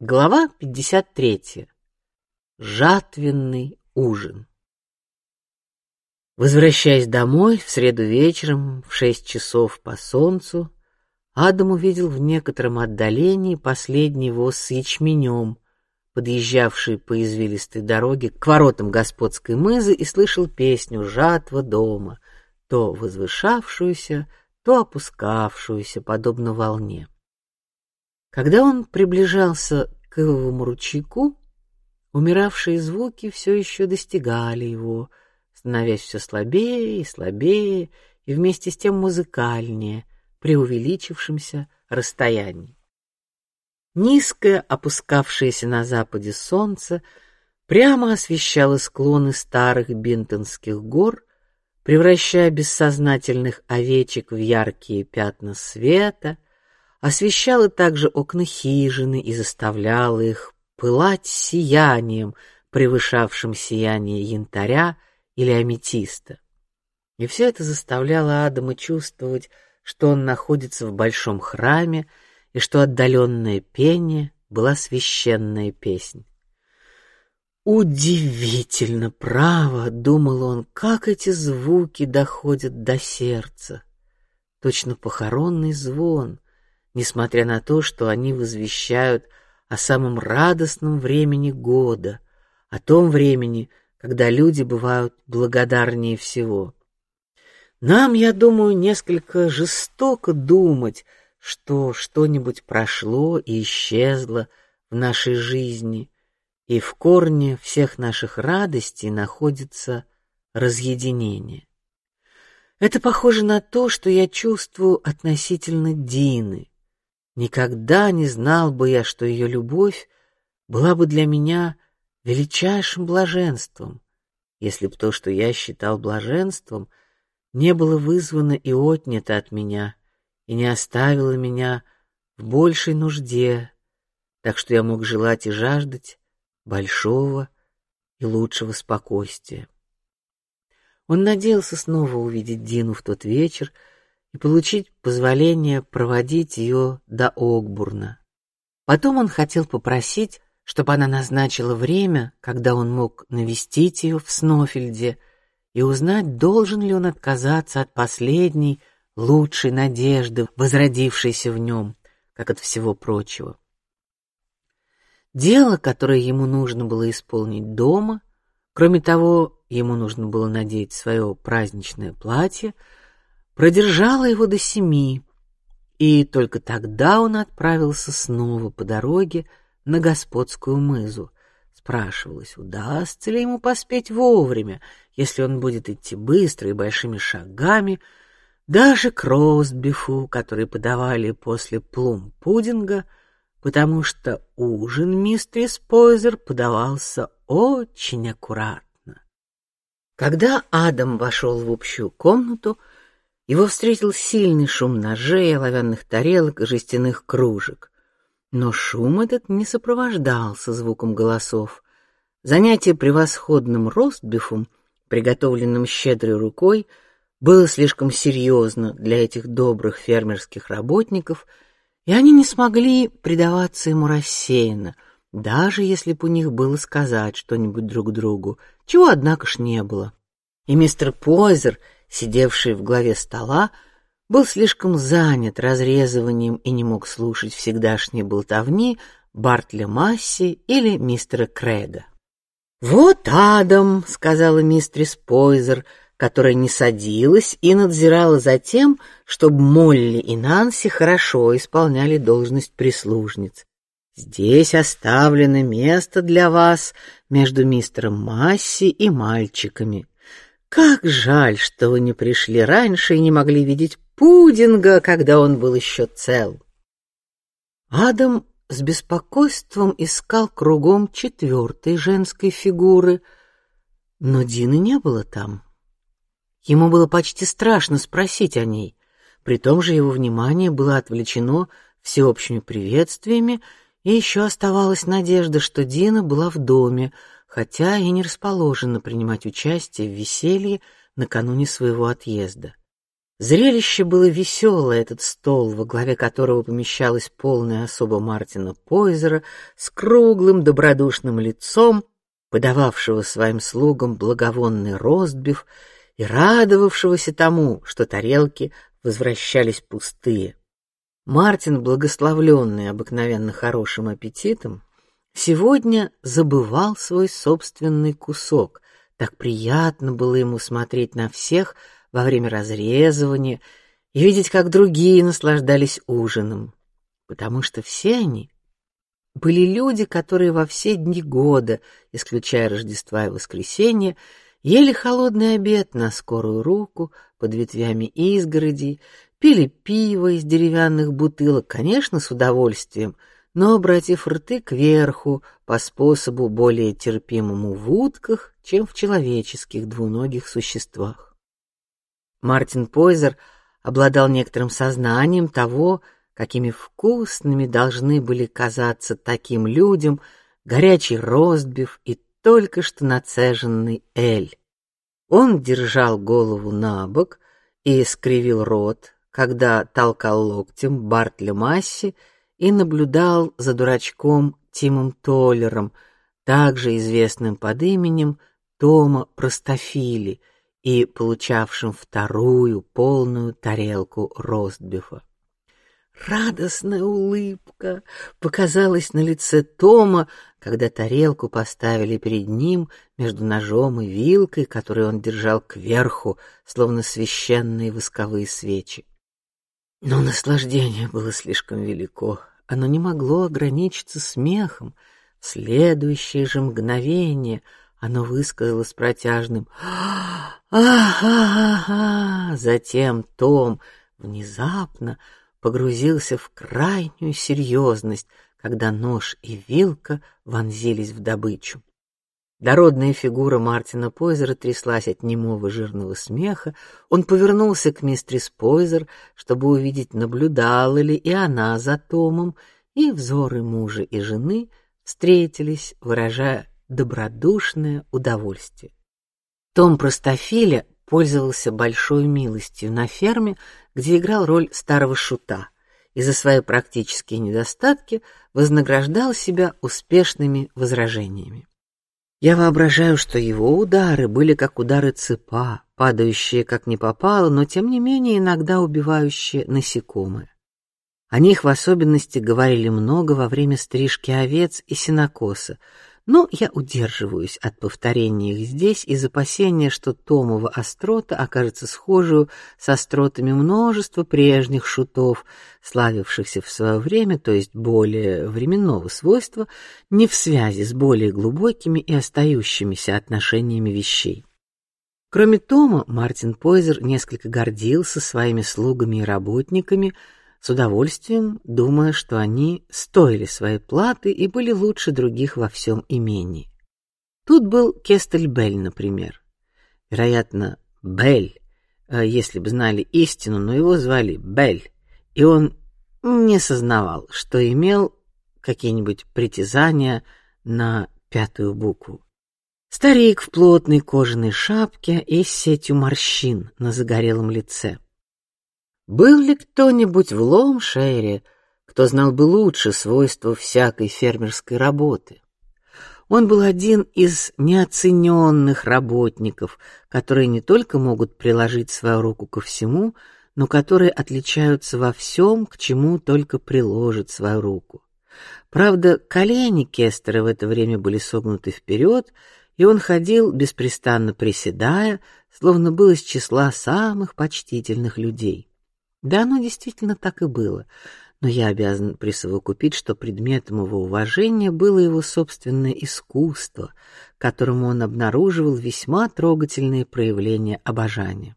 Глава 53. Жатвенный ужин. Возвращаясь домой в среду вечером в шесть часов по солнцу, Адам увидел в некотором отдалении последний воз с ячменем, подъезжавший по извилистой дороге к воротам господской мызы, и слышал песню «Жатва дома», то возвышавшуюся, то опускавшуюся, подобно волне. Когда он приближался к ивовому ручейку, умиравшие звуки все еще достигали его, становясь все слабее и слабее, и вместе с тем музыкальнее при увеличившемся расстоянии. Низкое, опускавшееся на западе солнце прямо освещало склоны старых бинтонских гор, превращая бессознательных овечек в яркие пятна света освещала также окна хижины и заставляла их пылать сиянием, превышавшим сияние янтаря или аметиста. И все это заставляло Адама чувствовать, что он находится в большом храме и что отдаленное пение была священная песнь. Удивительно, право, думал он, как эти звуки доходят до сердца, точно похоронный звон, несмотря на то, что они возвещают о самом радостном времени года, о том времени, когда люди бывают благодарнее всего. Нам, я думаю, несколько жестоко думать, что что-нибудь прошло и исчезло в нашей жизни, и в корне всех наших радостей находится разъединение. Это похоже на то, что я чувствую относительно Дины. Никогда не знал бы я, что ее любовь была бы для меня величайшим блаженством, если б то, что я считал блаженством, не было вызвано и отнято от меня и не оставило меня в большей нужде, так что я мог желать и жаждать большого и лучшего спокойствия. Он надеялся снова увидеть Дину в тот вечер, и получить позволение проводить ее до Огбурна. Потом он хотел попросить, чтобы она назначила время, когда он мог навестить ее в Снофельде и узнать, должен ли он отказаться от последней лучшей надежды, возродившейся в нем, как от всего прочего. Дело, которое ему нужно было исполнить дома, кроме того, ему нужно было надеть свое праздничное платье, продержала его до семи, и только тогда он отправился снова по дороге на господскую мызу. Спрашивалось, удастся ли ему поспеть вовремя, если он будет идти быстро и большими шагами, даже к ростбифу, который подавали после плум-пудинга, потому что ужин мистерис Пойзер подавался очень аккуратно. Когда Адам вошел в общую комнату, его встретил сильный шум ножей, оловянных тарелок жестяных кружек. Но шум этот не сопровождался звуком голосов. Занятие превосходным ростбифом, приготовленным щедрой рукой, было слишком серьезно для этих добрых фермерских работников, и они не смогли предаваться ему рассеянно, даже если бы у них было сказать что-нибудь друг другу, чего однако ж не было. И мистер Пойзер сидевший в главе стола, был слишком занят разрезыванием и не мог слушать всегдашней болтовни Бартля Масси или мистера Креда. Вот Адам, сказала мистрис Пойзер, которая не садилась и надзирала за тем, чтобы Молли и Нанси хорошо исполняли должность прислужниц. Здесь оставлено место для вас между мистером Масси и мальчиками. Как жаль, что вы не пришли раньше и не могли видеть пудинга, когда он был еще цел. Адам с беспокойством искал кругом четвертой женской фигуры, но Дины не было там. Ему было почти страшно спросить о ней. При том же его внимание было отвлечено всеобщими приветствиями, и еще оставалась надежда, что Дина была в доме, хотя и не расположена принимать участие в веселье накануне своего отъезда. Зрелище было веселое, этот стол, во главе которого помещалась полная особа Мартина Пойзера с круглым добродушным лицом, подававшего своим слугам благовонный ростбиф и радовавшегося тому, что тарелки возвращались пустые. Мартин, благословленный обыкновенно хорошим аппетитом, сегодня забывал свой собственный кусок. Так приятно было ему смотреть на всех во время разрезывания и видеть, как другие наслаждались ужином, потому что все они были люди, которые во все дни года, исключая Рождества и воскресенье, ели холодный обед на скорую руку под ветвями изгороди, пили пиво из деревянных бутылок, конечно, с удовольствием, но обратив рты кверху по способу более терпимому в утках, чем в человеческих двуногих существах. Мартин Пойзер обладал некоторым сознанием того, какими вкусными должны были казаться таким людям горячий ростбиф и только что нацеженный эль. Он держал голову на бок и скривил рот, когда толкал локтем Бартля Масси и наблюдал за дурачком Тимом Толлером, также известным под именем Тома Простофили и получавшим вторую полную тарелку ростбифа. Радостная улыбка показалась на лице Тома, когда тарелку поставили перед ним между ножом и вилкой, которую он держал кверху, словно священные восковые свечи. Но наслаждение было слишком велико, оно не могло ограничиться смехом. В следующее же мгновение оно высказалось протяжным «Ах-ах-ах!». Затем Том внезапно погрузился в крайнюю серьезность, когда нож и вилка вонзились в добычу. Дородная фигура Мартина Пойзера тряслась от немого жирного смеха. Он повернулся к мистерис Пойзер, чтобы увидеть, наблюдала ли и она за Томом, и взоры мужа и жены встретились, выражая добродушное удовольствие. Том Простофиля пользовался большой милостью на ферме, где играл роль старого шута, и за свои практические недостатки вознаграждал себя успешными возражениями. Я воображаю, что его удары были как удары цепа, падающие как не попало, но тем не менее иногда убивающие насекомые. О них в особенности говорили много во время стрижки овец и сенокоса, но я удерживаюсь от повторения их здесь из опасения, что Томова острота окажется схожей с остротами множества прежних шутов, славившихся в свое время, то есть более временного свойства, не в связи с более глубокими и остающимися отношениями вещей. Кроме Тома, Мартин Пойзер несколько гордился своими слугами и работниками, с удовольствием думая, что они стоили своей платы и были лучше других во всем имении. Тут был Кестель Бель, например. Вероятно, Бель, э, если бы знали истину, но его звали Бель, и он не сознавал, что имел какие-нибудь притязания на пятую букву. Старик в плотной кожаной шапке и с сетью морщин на загорелом лице. Был ли кто-нибудь в Ломшере, кто знал бы лучше свойства всякой фермерской работы? Он был один из неоцененных работников, которые не только могут приложить свою руку ко всему, но которые отличаются во всем, к чему только приложит свою руку. Правда, колени Кестера в это время были согнуты вперед, и он ходил беспрестанно приседая, словно был из числа самых почтительных людей. Да, оно действительно так и было. Но я обязан присовокупить, что предметом его уважения было его собственное искусство, которому он обнаруживал весьма трогательные проявления обожания.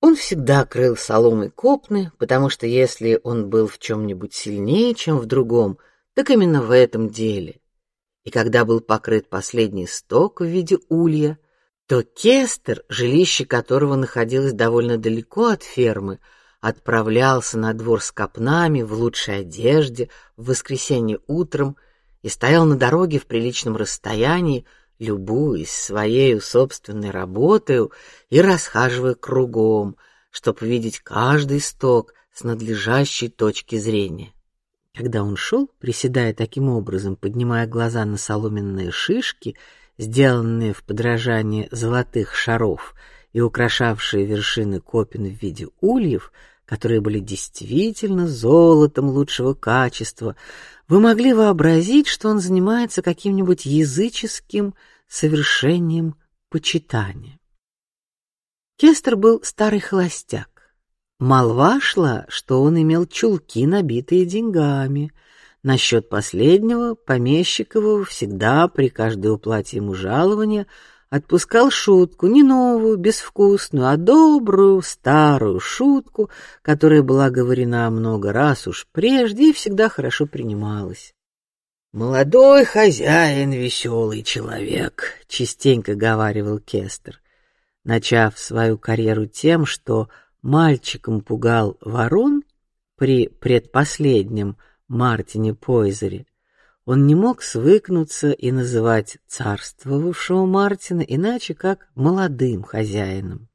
Он всегда крыл соломой копны, потому что если он был в чем-нибудь сильнее, чем в другом, так именно в этом деле. И когда был покрыт последний сток в виде улья, то Кестер, жилище которого находилось довольно далеко от фермы, отправлялся на двор с копнами в лучшей одежде в воскресенье утром и стоял на дороге в приличном расстоянии, любуясь своей собственной работой и расхаживая кругом, чтобы видеть каждый сток с надлежащей точки зрения. Когда он шел, приседая таким образом, поднимая глаза на соломенные шишки, сделанные в подражание золотых шаров и украшавшие вершины копин в виде ульев, которые были действительно золотом лучшего качества, вы могли вообразить, что он занимается каким-нибудь языческим совершением почитания. Кестер был старый холостяк. Молва шла, что он имел чулки, набитые деньгами. Насчет последнего помещикового всегда при каждой уплате ему жалования отпускал шутку, не новую, безвкусную, а добрую, старую шутку, которая была говорена много раз уж прежде и всегда хорошо принималась. Молодой хозяин, веселый человек, частенько говаривал Кестер, начав свою карьеру тем, что мальчиком пугал ворон при предпоследнем Мартине Пойзере, он не мог свыкнуться и называть царствовавшего Мартина иначе как молодым хозяином.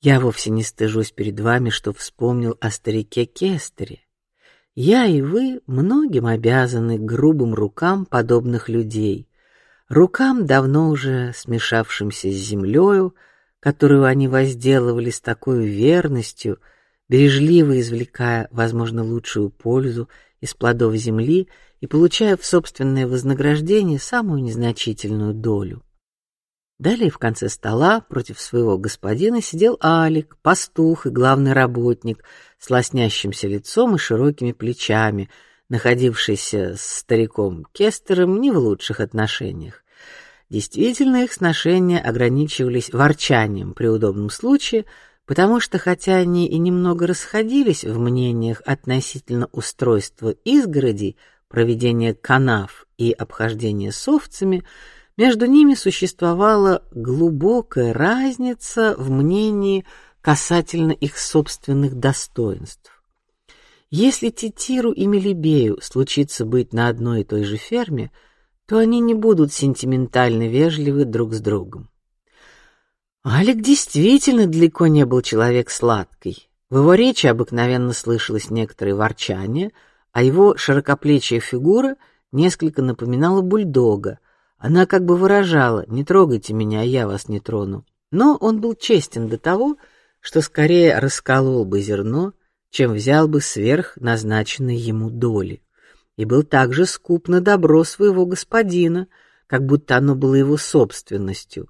Я вовсе не стыжусь перед вами, что вспомнил о старике Кестере. Я и вы многим обязаны грубым рукам подобных людей, рукам давно уже смешавшимся с землею, которую они возделывали с такой верностью, бережливо извлекая, возможно, лучшую пользу из плодов земли и получая в собственное вознаграждение самую незначительную долю. Далее в конце стола против своего господина сидел Алик, пастух и главный работник, с лоснящимся лицом и широкими плечами, находившийся с стариком Кестером не в лучших отношениях. Действительно, их сношения ограничивались ворчанием при удобном случае, потому что хотя они и немного расходились в мнениях относительно устройства изгородей, проведения канав и обхождения с между ними существовала глубокая разница в мнении касательно их собственных достоинств. Если Титиру и Мелибею случится быть на одной и той же ферме, то они не будут сентиментально вежливы друг с другом. Алик действительно далеко не был человек сладкий. В его речи обыкновенно слышалось некоторое ворчание, а его широкоплечья фигура несколько напоминала бульдога. Она как бы выражала: "Не трогайте меня, я вас не трону". Но он был честен до того, что скорее расколол бы зерно, чем взял бы сверх назначенной ему доли и был также скуп на добро своего господина, как будто оно было его собственностью.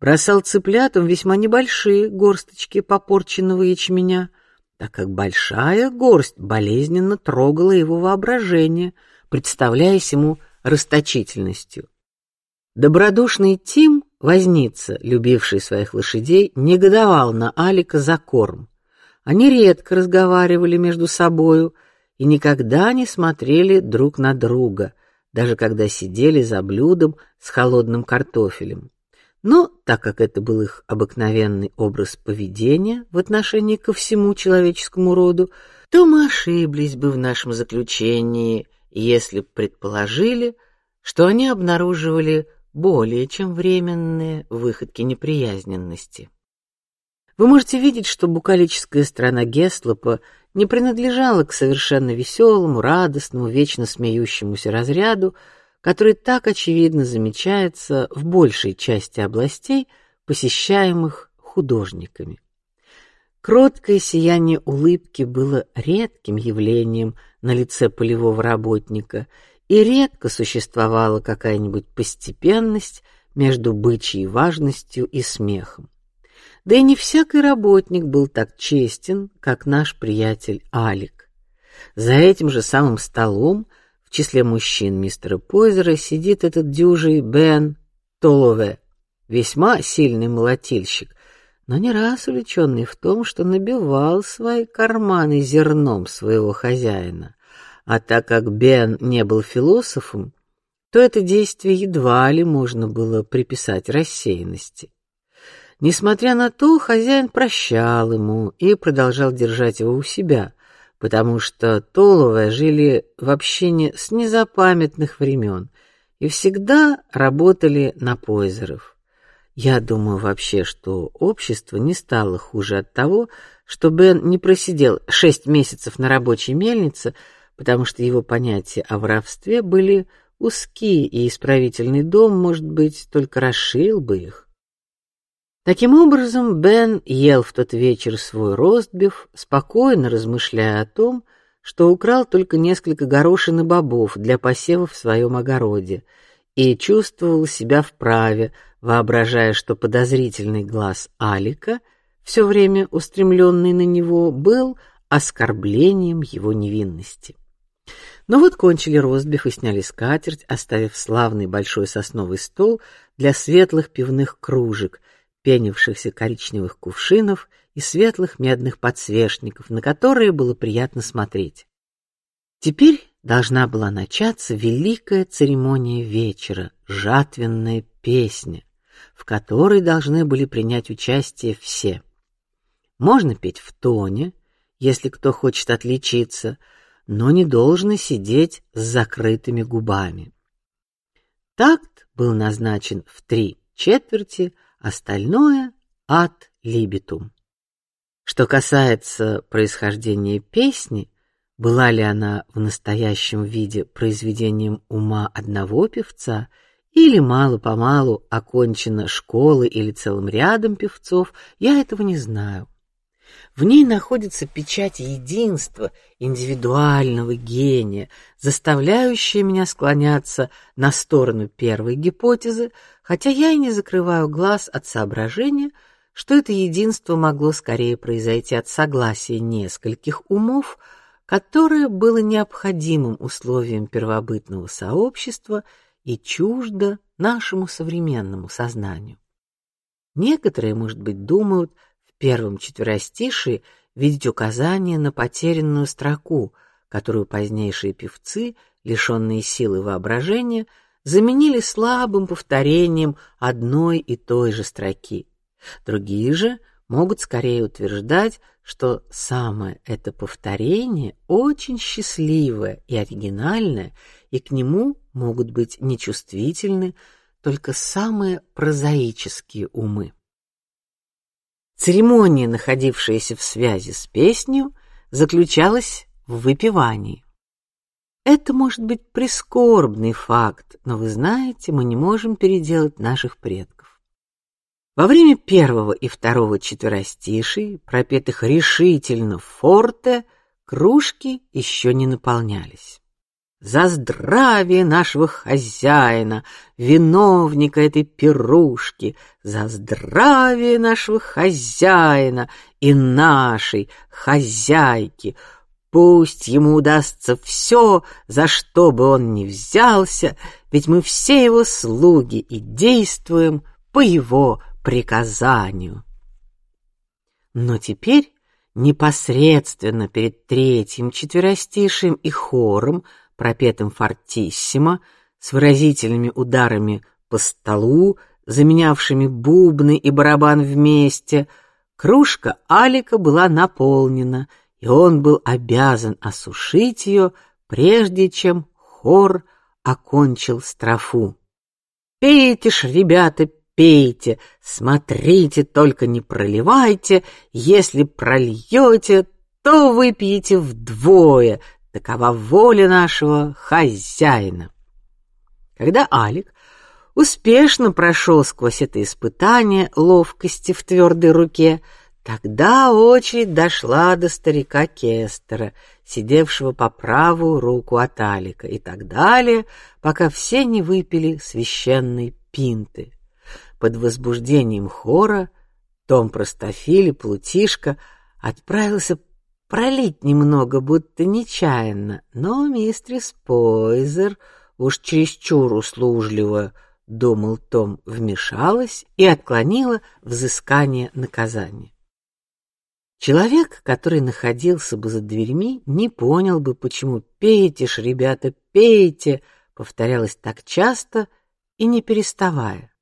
Бросал цыплятам весьма небольшие горсточки попорченного ячменя, так как большая горсть болезненно трогала его воображение, представляясь ему расточительностью. Добродушный Тим, возница, любивший своих лошадей, негодовал на Алика за корм. Они редко разговаривали между собою, и никогда не смотрели друг на друга, даже когда сидели за блюдом с холодным картофелем. Но так как это был их обыкновенный образ поведения в отношении ко всему человеческому роду, то мы ошиблись бы в нашем заключении, если предположили, что они обнаруживали более чем временные выходки неприязненности. Вы можете видеть, что букалическая сторона Геслопа не принадлежала к совершенно веселому, радостному, вечно смеющемуся разряду, который так очевидно замечается в большей части областей, посещаемых художниками. Кроткое сияние улыбки было редким явлением на лице полевого работника, и редко существовала какая-нибудь постепенность между бычьей важностью и смехом. Да и не всякий работник был так честен, как наш приятель Алик. За этим же самым столом в числе мужчин мистера Пойзера сидит этот дюжий Бен Толове, весьма сильный молотильщик, но не раз увлеченный в том, что набивал свои карманы зерном своего хозяина. А так как Бен не был философом, то это действие едва ли можно было приписать рассеянности. Несмотря на то, хозяин прощал ему и продолжал держать его у себя, потому что Толовы жили в общине с незапамятных времен и всегда работали на Пойзеров. Я думаю вообще, что общество не стало хуже от того, что Бен не просидел шесть месяцев на рабочей мельнице, потому что его понятия о воровстве были узкие, и исправительный дом, может быть, только расширил бы их. Таким образом, Бен ел в тот вечер свой ростбиф, спокойно размышляя о том, что украл только несколько горошин и бобов для посева в своем огороде, и чувствовал себя вправе, воображая, что подозрительный глаз Алика, все время устремленный на него, был оскорблением его невинности. Но вот кончили розбив и сняли скатерть, оставив славный большой сосновый стол для светлых пивных кружек, пенившихся коричневых кувшинов и светлых медных подсвечников, на которые было приятно смотреть. Теперь должна была начаться великая церемония вечера, жатвенная песня, в которой должны были принять участие все. Можно петь в тоне, если кто хочет отличиться, но не должны сидеть с закрытыми губами. Такт был назначен в три четверти, остальное от либитум. Что касается происхождения песни, была ли она в настоящем виде произведением ума одного певца или мало-помалу окончена школой или целым рядом певцов, я этого не знаю. В ней находится печать единства, индивидуального гения, заставляющая меня склоняться на сторону первой гипотезы, хотя я и не закрываю глаз от соображения, что это единство могло скорее произойти от согласия нескольких умов, которое было необходимым условием первобытного сообщества и чуждо нашему современному сознанию. Некоторые, может быть, думают, первом четверостишии видеть указание на потерянную строку, которую позднейшие певцы, лишенные силы воображения, заменили слабым повторением одной и той же строки. Другие же могут скорее утверждать, что самое это повторение очень счастливое и оригинальное, и к нему могут быть нечувствительны только самые прозаические умы. Церемония, находившаяся в связи с песней, заключалась в выпивании. Это может быть прискорбный факт, но вы знаете, мы не можем переделать наших предков. Во время первого и второго четверостишей, пропетых решительно форте, кружки еще не наполнялись за здравие нашего хозяина, виновника этой пирушки, за здравие нашего хозяина и нашей хозяйки. Пусть ему удастся все, за что бы он ни взялся, ведь мы все его слуги и действуем по его приказанию. Но теперь непосредственно перед третьим четверостишием и хором пропетым фортиссимо, с выразительными ударами по столу, заменявшими бубны и барабан вместе, кружка Алика была наполнена, и он был обязан осушить ее, прежде чем хор окончил строфу. Пейте ж, ребята, пейте, смотрите, только не проливайте, если прольете, то выпьете вдвое, Такова воля нашего хозяина. Когда Алик успешно прошел сквозь это испытание ловкости в твердой руке, тогда очередь дошла до старика Кестера, сидевшего по правую руку от Алика, и так далее, пока все не выпили священной пинты. Под возбуждением хора Том Простофиль Плутишка отправился пролить немного, будто нечаянно, но мистерис Пойзер уж чересчур услужливо, думал Том, вмешалась и отклонила взыскание наказания. Человек, который находился бы за дверьми, не понял бы, почему пейте ж, ребята, пейте, повторялось так часто и не переставая.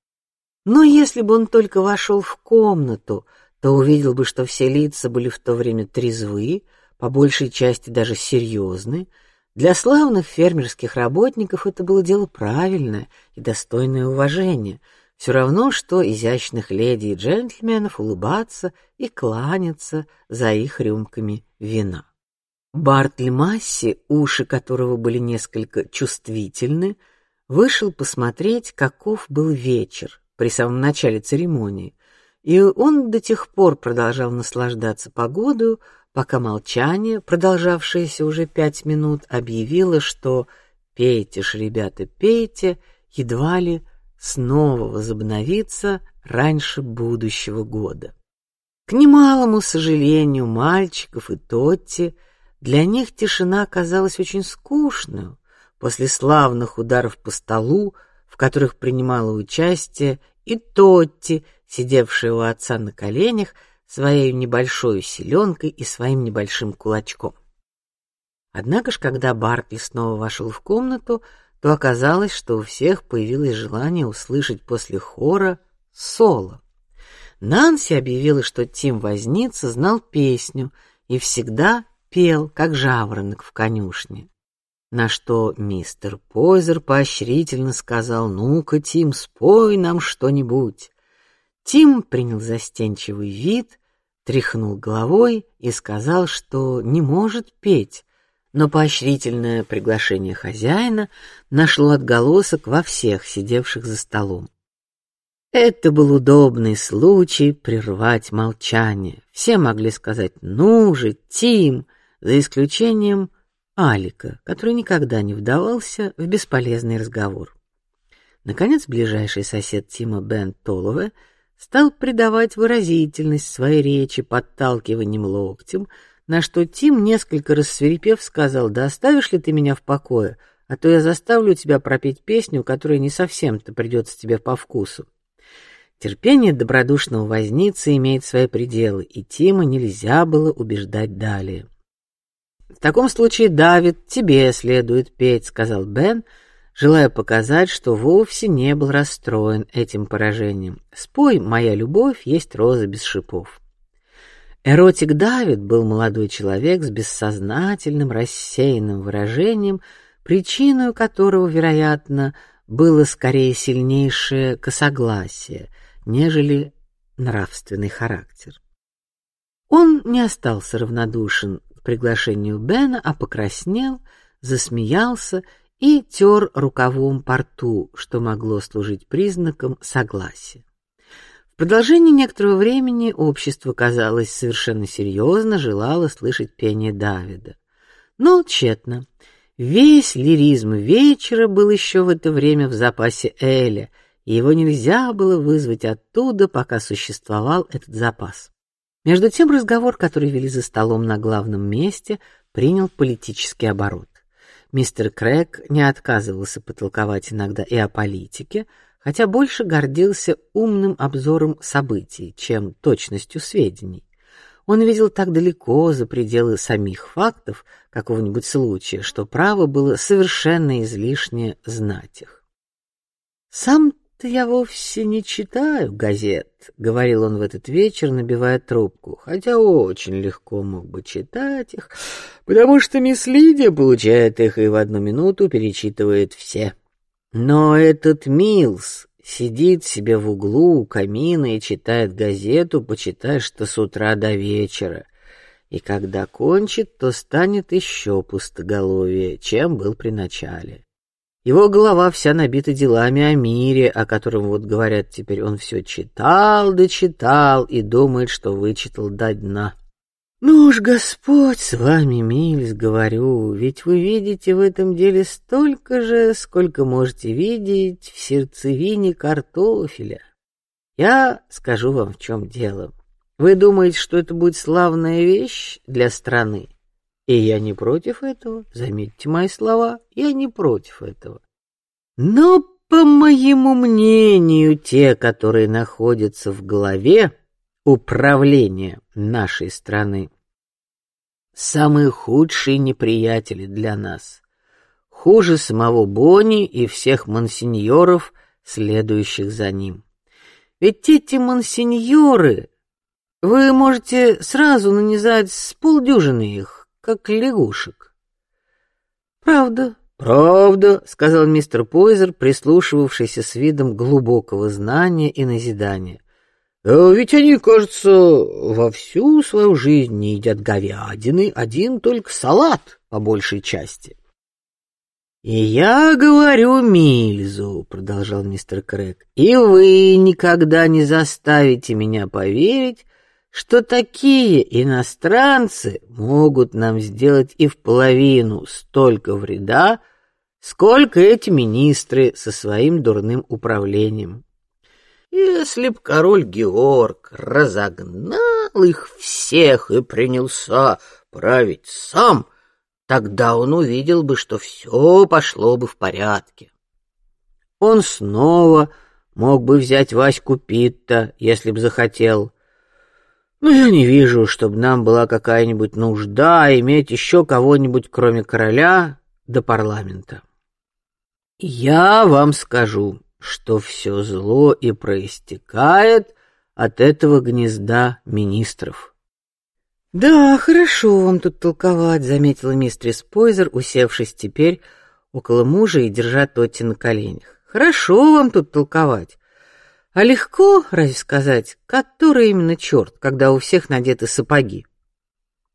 Но если бы он только вошел в комнату, то увидел бы, что все лица были в то время трезвы, по большей части даже серьезны, Для славных фермерских работников это было дело правильное и достойное уважения. Все равно, что изящных леди и джентльменов улыбаться и кланяться за их рюмками вина. Бартли Масси, уши которого были несколько чувствительны, вышел посмотреть, каков был вечер при самом начале церемонии, и он до тех пор продолжал наслаждаться погодой, пока молчание, продолжавшееся уже пять минут, объявило, что пейте ж, ребята, пейте, едва ли снова возобновится раньше будущего года. К немалому сожалению мальчиков и Тотти для них тишина оказалась очень скучной после славных ударов по столу, в которых принимала участие и Тотти, сидевшая у отца на коленях, своей небольшой селенкой и своим небольшим кулачком. Однако ж, когда Бартли снова вошел в комнату, то оказалось, что у всех появилось желание услышать после хора соло. Нанси объявила, что Тим Возница знал песню и всегда пел, как жаворонок в конюшне. На что мистер Пойзер поощрительно сказал: "Ну-ка, Тим, спой нам что-нибудь". Тим принял застенчивый вид, тряхнул головой и сказал, что не может петь, но поощрительное приглашение хозяина нашло отголосок во всех сидевших за столом. Это был удобный случай прервать молчание. Все могли сказать: "Ну же, Тим", за исключением Алика, который никогда не вдавался в бесполезный разговор. Наконец, ближайший сосед Тима Бен Толове стал придавать выразительность своей речи подталкиванием локтем, на что Тим несколько рассверепев сказал: "Да оставишь ли ты меня в покое, а то я заставлю тебя пропеть песню, которая не совсем-то придется тебе по вкусу". Терпение добродушного возницы имеет свои пределы, и Тима нельзя было убеждать далее. В таком случае, Давид, тебе следует петь, сказал Бен, желая показать, что вовсе не был расстроен этим поражением. Спой, моя любовь есть роза без шипов. Эротик Давид был молодой человек с бессознательным рассеянным выражением, причиной которого, вероятно, было скорее сильнейшее косогласие, нежели нравственный характер. Он не остался равнодушен к приглашению Бена, а покраснел, засмеялся и тер рукавом по рту, что могло служить признаком согласия. В продолжении некоторого времени общество, казалось, совершенно серьезно желало слышать пение Давида. Но тщетно. Весь лиризм вечера был еще в это время в запасе Эля, и его нельзя было вызвать оттуда, пока существовал этот запас. Между тем разговор, который вели за столом на главном месте, принял политический оборот. Мистер Крэг не отказывался потолковать иногда и о политике, хотя больше гордился умным обзором событий, чем точностью сведений. Он видел так далеко за пределы самих фактов какого-нибудь случая, что право было совершенно излишне знать их. Сам «Да я вовсе не читаю газет», — говорил он в этот вечер, набивая трубку, хотя очень легко мог бы читать их, потому что мисс Лидия получает их и в одну минуту перечитывает все. Но этот Милс сидит себе в углу у камина и читает газету, почитай, что с утра до вечера. И когда кончит, то станет еще пустоголовее, чем был при начале. Его голова вся набита делами о мире, о котором вот говорят теперь. Он все читал да читал и думает, что вычитал до дна. Ну уж Господь с вами, Мильс, говорю, ведь вы видите в этом деле столько же, сколько можете видеть в сердцевине картофеля. Я скажу вам, в чем дело. Вы думаете, что это будет славная вещь для страны? И я не против этого, заметьте мои слова, я не против этого. Но, по моему мнению, те, которые находятся в главе управления нашей страны, самые худшие неприятели для нас, хуже самого Бони и всех монсеньоров, следующих за ним. Ведь эти монсеньоры, вы можете сразу нанизать с полдюжины их, как лягушек. Правда, правда, сказал мистер Пойзер, прислушивавшийся с видом глубокого знания и назидания. «Э, ведь они, кажется, во всю свою жизнь не едят говядины, один только салат по большей части. И я говорю Мильзу, продолжал мистер Крэк, и вы никогда не заставите меня поверить, что такие иностранцы могут нам сделать и в половину столько вреда, сколько эти министры со своим дурным управлением. Если б король Георг разогнал их всех и принялся править сам, тогда он увидел бы, что все пошло бы в порядке. Он снова мог бы взять Ваську Питта, если б захотел. Но я не вижу, чтобы нам была какая-нибудь нужда иметь еще кого-нибудь, кроме короля до парламента. Я вам скажу, что все зло и проистекает от этого гнезда министров. Да, хорошо вам тут толковать, заметила мистерис Пойзер, усевшись теперь около мужа и держа Тотти на коленях. Хорошо вам тут толковать. А легко, разве сказать, который именно черт, когда у всех надеты сапоги?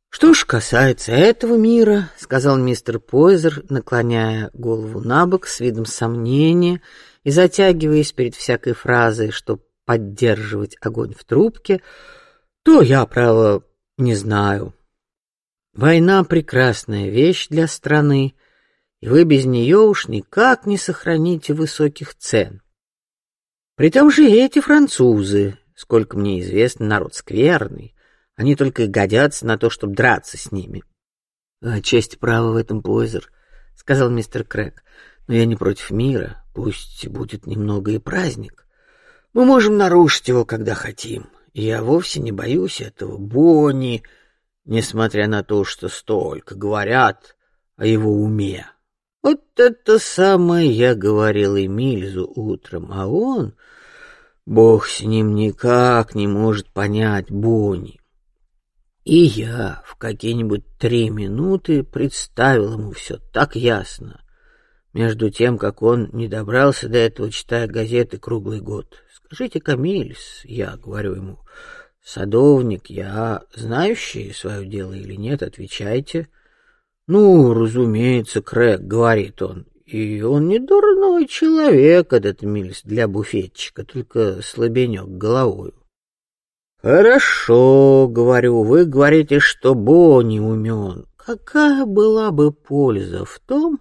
Что ж касается этого мира, сказал мистер Пойзер, наклоняя голову набок с видом сомнения и затягиваясь перед всякой фразой, чтобы поддерживать огонь в трубке, то я право не знаю. Война прекрасная вещь для страны, и вы без нее уж никак не сохраните высоких цен. При том же эти французы, сколько мне известно, народ скверный, они только годятся на то, чтобы драться с ними. А честь права в этом Пойзер, сказал мистер Крэк. Но я не против мира, пусть будет немного и праздник. Мы можем нарушить его, когда хотим. Я вовсе не боюсь этого Бонни, несмотря на то, что столько говорят о его уме. Вот это самое я говорил Эмильзу утром, а он, бог с ним, никак не может понять Бонни. И я в какие-нибудь три минуты представил ему все так ясно, между тем, как он не добрался до этого, читая газеты круглый год. Скажите, Камильс, я говорю ему, садовник, я знающий свое дело или нет, отвечайте. Ну, разумеется, Крэк, говорит он, и он не дурной человек, этот Мильс, для буфетчика, только слабенек головою. Хорошо, говорю, вы говорите, что Бонни умен. Какая была бы польза в том,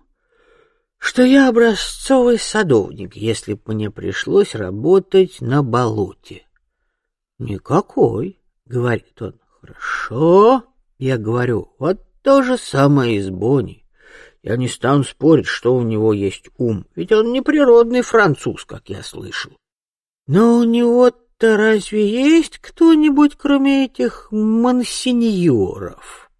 что я образцовый садовник, если б мне пришлось работать на болоте. Никакой, говорит он. Хорошо, я говорю. Вот то же самое и с Бонни. Я не стану спорить, что у него есть ум, ведь он не природный француз, как я слышал. Но у него-то разве есть кто-нибудь, кроме этих мансиньоров?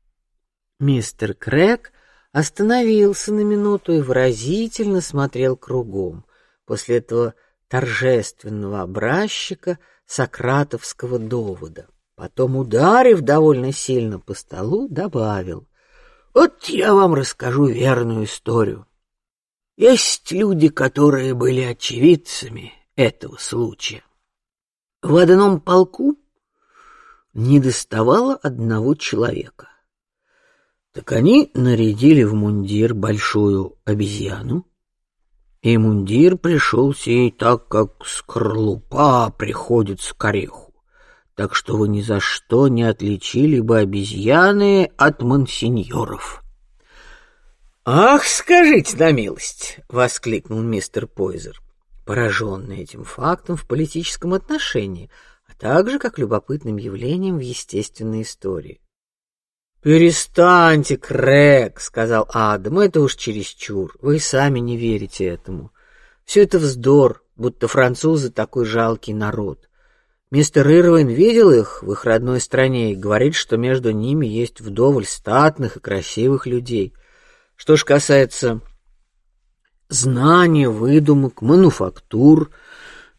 Мистер Крэк остановился на минуту и выразительно смотрел кругом. После этого торжественного образчика сократовского довода. Потом, ударив довольно сильно по столу, добавил: "Вот я вам расскажу верную историю. Есть люди, которые были очевидцами этого случая. В одном полку не доставало одного человека. Так они нарядили в мундир большую обезьяну, и мундир пришелся ей так, как скорлупа приходится к ореху, так что вы ни за что не отличили бы обезьяны от мансиньоров. Ах, скажите на милость, воскликнул мистер Пойзер, пораженный этим фактом в политическом отношении, а также как любопытным явлением в естественной истории. Перестаньте, Крэк, сказал Адам. Это уж чересчур. Вы сами не верите этому. Все это вздор, будто французы такой жалкий народ. Мистер Ирвин видел их в их родной стране и говорит, что между ними есть вдоволь статных и красивых людей. Что ж касается знаний, выдумок, мануфактур,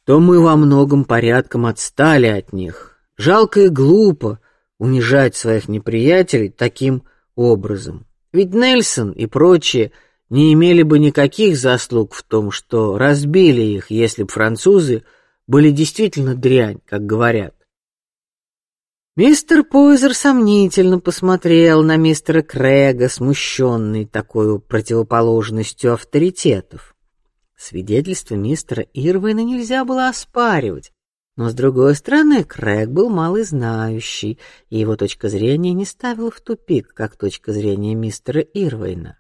то мы во многом порядком отстали от них. Жалко и глупо, унижать своих неприятелей таким образом. Ведь Нельсон и прочие не имели бы никаких заслуг в том, что разбили их, если б французы были действительно дрянь, как говорят. Мистер Пойзер сомнительно посмотрел на мистера Крэга, смущенный такой противоположностью авторитетов. Свидетельство мистера Ирвина нельзя было оспаривать, но с другой стороны, Крэг был малознающий, и его точка зрения не ставила в тупик, как точка зрения мистера Ирвина.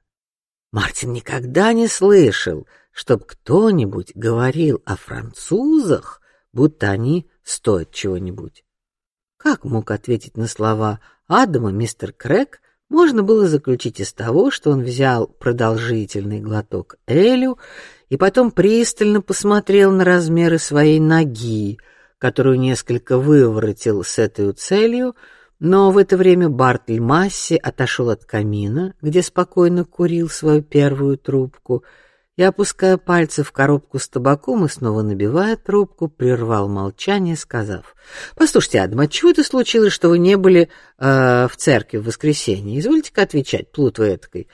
Мартин никогда не слышал, чтоб кто-нибудь говорил о французах, будто они стоят чего-нибудь. Как мог ответить на слова Адама мистер Крэк, можно было заключить из того, что он взял продолжительный глоток элю и потом пристально посмотрел на размеры своей ноги, которую несколько выворотил с этой целью, но в это время Бартль Масси отошел от камина, где спокойно курил свою первую трубку, и, опуская пальцы в коробку с табаком и снова набивая трубку, прервал молчание, сказав: "Послушайте, Адам, от чего это случилось, что вы не были э, в церкви в воскресенье? Извольте-ка отвечать, плут вы этакой.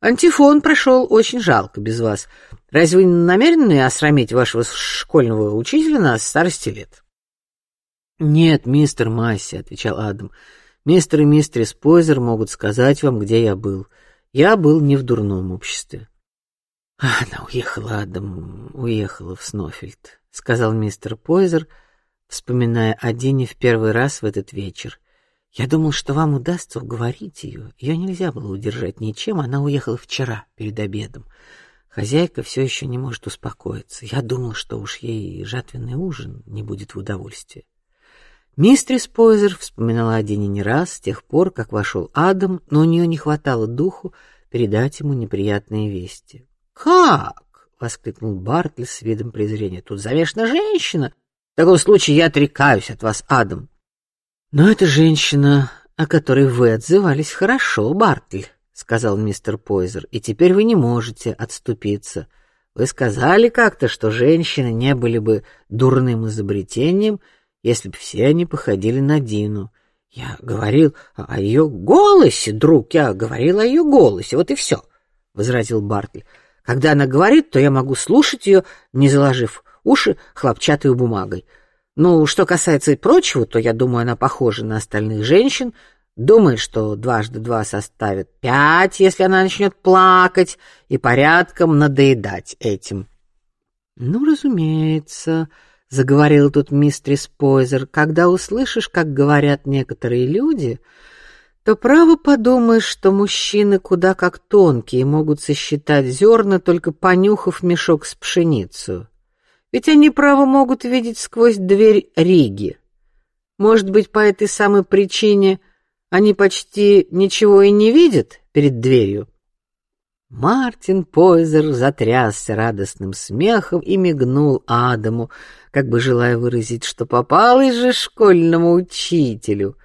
Антифон прошел очень жалко без вас. Разве вы намерены осрамить вашего школьного учителя на старости лет?" "Нет, мистер Масси", отвечал Адам. "Мистер и мистерис Пойзер могут сказать вам, где я был. Я был не в дурном обществе". Она уехала, Адам, уехала в Снофельд, сказал мистер Пойзер, вспоминая о Дине в первый раз в этот вечер. Я думал, что вам удастся уговорить ее. Ее нельзя было удержать ничем. Она уехала вчера перед обедом. Хозяйка все еще не может успокоиться. Я думал, что уж ей жатвенный ужин не будет в удовольствие. Мистрис Пойзер вспоминала о Дине не раз с тех пор, как вошел Адам, но у нее не хватало духу передать ему неприятные вести. Как? воскликнул Бартли с видом презрения. Тут замешана женщина. В таком случае я отрекаюсь от вас, Адам. Но это женщина, о которой вы отзывались хорошо, Бартли, сказал мистер Пойзер. И теперь вы не можете отступиться. Вы сказали как-то, что женщины не были бы дурным изобретением, если бы все они походили на Дину. Я говорил о ее голосе, друг, я говорил о ее голосе, вот и все, возразил Бартли. Когда она говорит, то я могу слушать ее, не заложив уши хлопчатой бумагой. Ну, что касается и прочего, то я думаю, она похожа на остальных женщин, думает, что дважды два составит пять, если она начнет плакать и порядком надоедать этим. Ну, разумеется, заговорил тут мистрис Пойзер, когда услышишь, как говорят некоторые люди, то право подумаешь, что мужчины куда как тонкие могут сосчитать зерна, только понюхав мешок с пшеницей. Ведь они право могут видеть сквозь дверь Риги. Может быть, по этой самой причине они почти ничего и не видят перед дверью. Мартин Пойзер затрясся радостным смехом и мигнул Адаму, как бы желая выразить, что попалось же школьному учителю.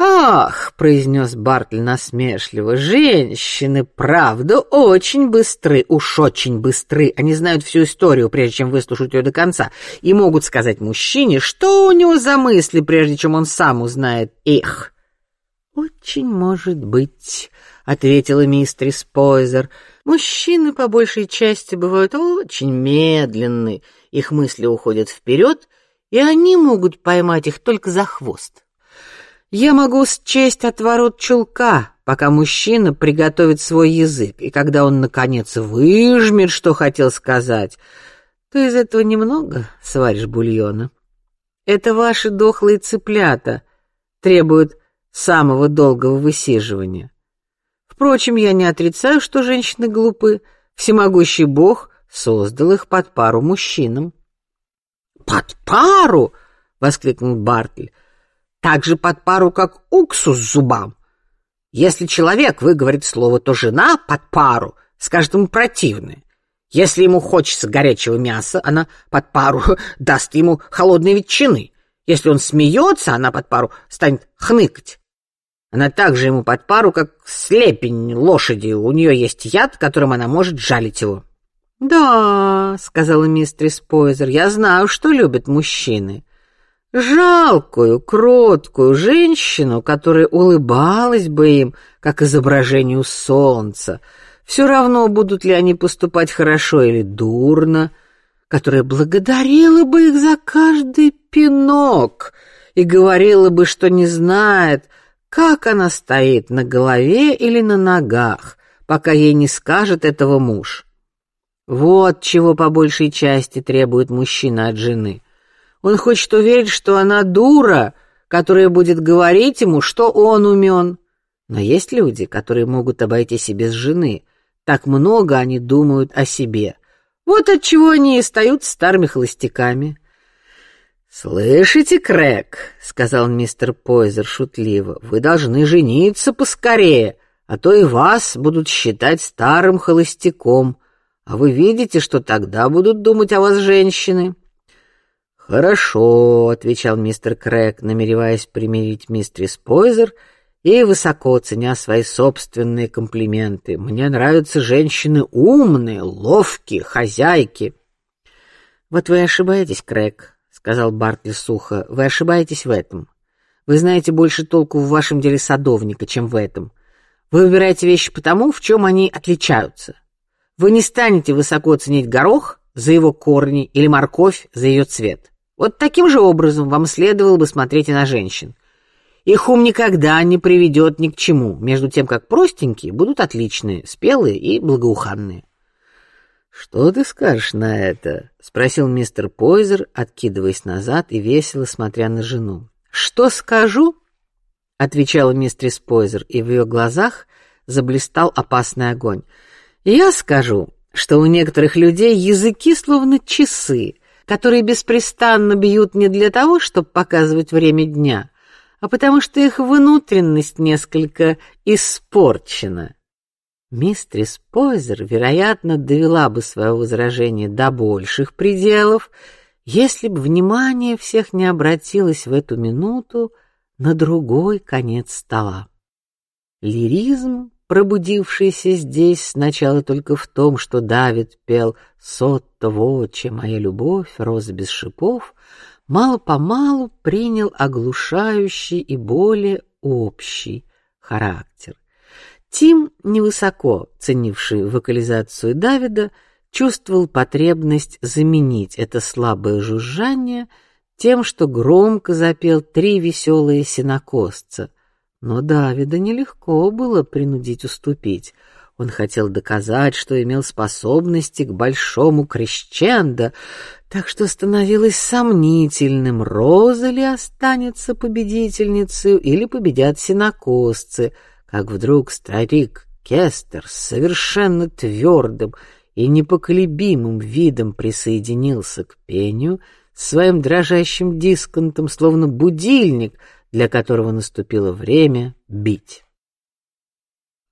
Ах, произнес Бартль насмешливо, женщины, правда, очень быстры, уж очень быстры. Они знают всю историю, прежде чем выслушать ее до конца, и могут сказать мужчине, что у него за мысли, прежде чем он сам узнает их. Очень может быть, ответила мистерис Пойзер. Мужчины по большей части бывают очень медленны, их мысли уходят вперед, и они могут поймать их только за хвост. Я могу счесть отворот чулка, пока мужчина приготовит свой язык, и когда он наконец выжмет, что хотел сказать, то из этого немного сваришь бульона. Это ваши дохлые цыплята требуют самого долгого высиживания. Впрочем, я не отрицаю, что женщины глупы. Всемогущий Бог создал их под пару мужчинам. Под пару! воскликнул Бартль так же под пару, как уксус зубам. Если человек выговорит слово, то жена под пару скажет ему противное. Если ему хочется горячего мяса, она под пару даст ему холодной ветчины. Если он смеется, она под пару станет хныкать. Она также ему под пару, как слепень лошади. У нее есть яд, которым она может жалить его. Да, сказала мистерис Пойзер, я знаю, что любят мужчины жалкую, кроткую женщину, которая улыбалась бы им, как изображению солнца. все равно будут ли они поступать хорошо или дурно, которая благодарила бы их за каждый пинок и говорила бы, что не знает, как она стоит на голове или на ногах, пока ей не скажет этого муж. Вот чего по большей части требует мужчина от жены. Он хочет уверить, что она дура, которая будет говорить ему, что он умен. Но есть люди, которые могут обойтись и без жены. Так много они думают о себе. Вот от чего они и стают старыми холостяками. Слышите, Крэк, сказал мистер Пойзер шутливо. Вы должны жениться поскорее, а то и вас будут считать старым холостяком. А вы видите, что тогда будут думать о вас женщины. Хорошо, отвечал мистер Крэк, намереваясь примирить мистерис Пойзер и высоко ценя свои собственные комплименты. Мне нравятся женщины умные, ловкие, хозяйки. Вот вы ошибаетесь, Крэк, сказал Бартли сухо. Вы ошибаетесь в этом. Вы знаете больше толку в вашем деле садовника, чем в этом. Вы выбираете вещи потому, в чем они отличаются. Вы не станете высоко ценить горох за его корни или морковь за ее цвет. Вот таким же образом вам следовало бы смотреть и на женщин. Их ум никогда не приведет ни к чему, между тем как простенькие будут отличные, спелые и благоуханные. Что ты скажешь на это? спросил мистер Пойзер, откидываясь назад и весело смотря на жену. Что скажу? отвечала мистерис Пойзер, и в ее глазах заблистал опасный огонь. Я скажу, что у некоторых людей языки словно часы, которые беспрестанно бьют не для того, чтобы показывать время дня, а потому что их внутренность несколько испорчена. Мистрис Пойзер, вероятно, довела бы свое возражение до больших пределов, если бы внимание всех не обратилось в эту минуту на другой конец стола. Лиризм пробудившийся здесь сначала только в том, что Давид пел «Сотто воче, моя любовь, роза без шипов», мало-помалу принял оглушающий и более общий характер. Тим, невысоко ценивший вокализацию Давида, чувствовал потребность заменить это слабое жужжание тем, что громко запел три веселые синокосца, но Давида нелегко было принудить уступить. Он хотел доказать, что имел способности к большому крещендо, так что становилось сомнительным, Роза ли останется победительницей или победят синокосцы, как вдруг старик Кестер с совершенно твердым и непоколебимым видом присоединился к пению своим дрожащим дисконтом, словно будильник — для которого наступило время бить.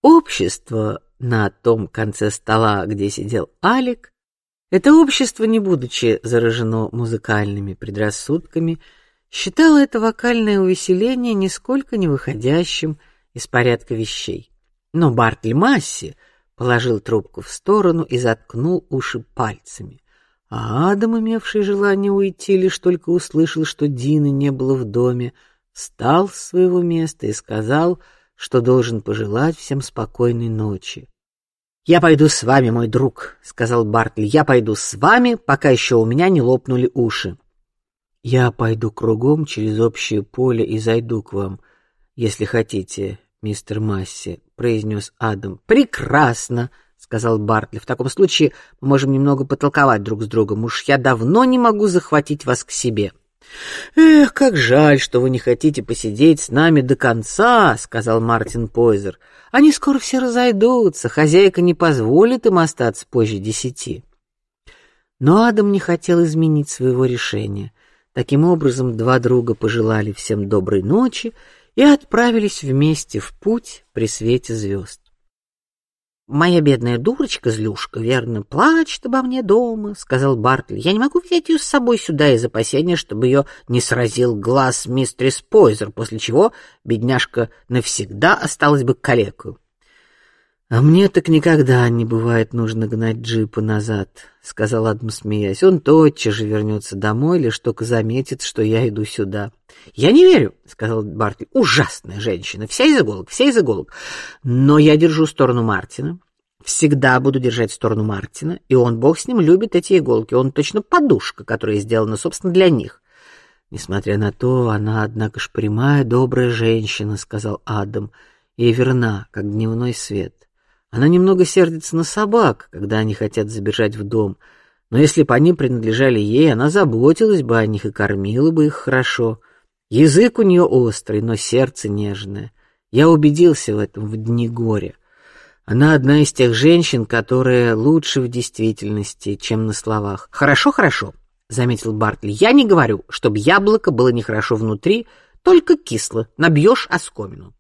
Общество на том конце стола, где сидел Алик, это общество, не будучи заражено музыкальными предрассудками, считало это вокальное увеселение нисколько не выходящим из порядка вещей. Но Бартли Масси положил трубку в сторону и заткнул уши пальцами. А Адам, имевший желание уйти, лишь только услышал, что Дины не было в доме, встал с своего места и сказал, что должен пожелать всем спокойной ночи. Я пойду с вами, мой друг, сказал Бартли. Я пойду с вами, пока еще у меня не лопнули уши. Я пойду кругом через общее поле и зайду к вам, если хотите, мистер Масси, произнес Адам. Прекрасно, сказал Бартли. В таком случае мы можем немного потолковать друг с другом. Уж я давно не могу захватить вас к себе. Эх, как жаль, что вы не хотите посидеть с нами до конца, сказал Мартин Пойзер. Они скоро все разойдутся, хозяйка не позволит им остаться позже десяти. Но Адам не хотел изменить своего решения. Таким образом, два друга пожелали всем доброй ночи и отправились вместе в путь при свете звезд. Моя бедная дурочка Злюшка, верно, плачет обо мне дома, сказал Бартли. Я не могу взять ее с собой сюда из опасения, чтобы ее не сразил глаз мистерис Пойзер, после чего бедняжка навсегда осталась бы калекой. А мне так никогда не бывает нужно гнать джипа назад, сказал Адам, смеясь. Он тотчас же вернется домой, лишь только заметит, что я иду сюда. Я не верю, сказал Бартли. Ужасная женщина, вся из иголок, вся из иголок. Но я держу сторону Мартина. всегда буду держать сторону Мартина, и он, бог с ним, любит эти иголки. Он точно подушка, которая сделана, собственно, для них. Несмотря на то, она, однако ж, прямая, добрая женщина, сказал Адам, и верна, как дневной свет. Она немного сердится на собак, когда они хотят забежать в дом, но если бы они принадлежали ей, она заботилась бы о них и кормила бы их хорошо. Язык у нее острый, но сердце нежное. Я убедился в этом в дни горя. Она одна из тех женщин, которые лучше в действительности, чем на словах. Хорошо, хорошо, заметил Бартли. Я не говорю, чтобы яблоко было нехорошо внутри, только кисло, набьешь оскомину.